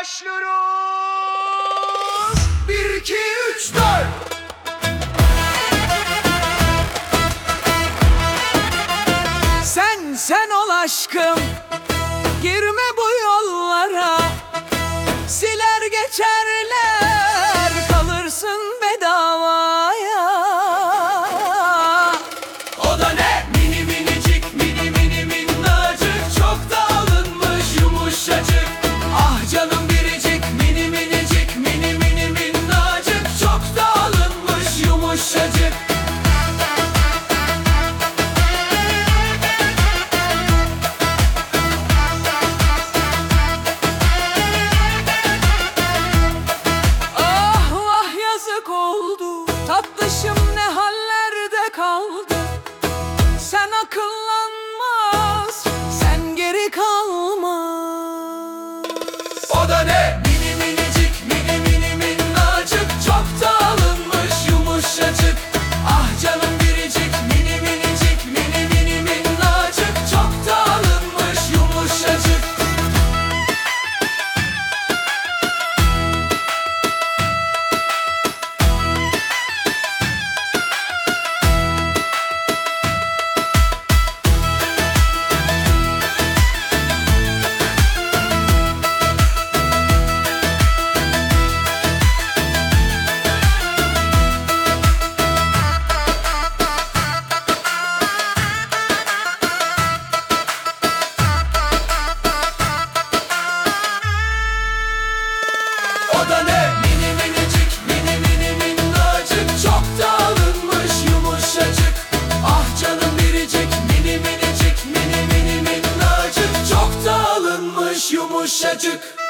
başlıyoruz. Bir, iki, üç, dört. Sen sen ol aşkım Girme bu oldu? Tatlışım ne hallerde kaldı da ne? Mini minicik, mini mini minnacık. Çok da alınmış yumuşacık. Ah canım biricik, mini minicik Mini mini minnacık. Çok da alınmış yumuşacık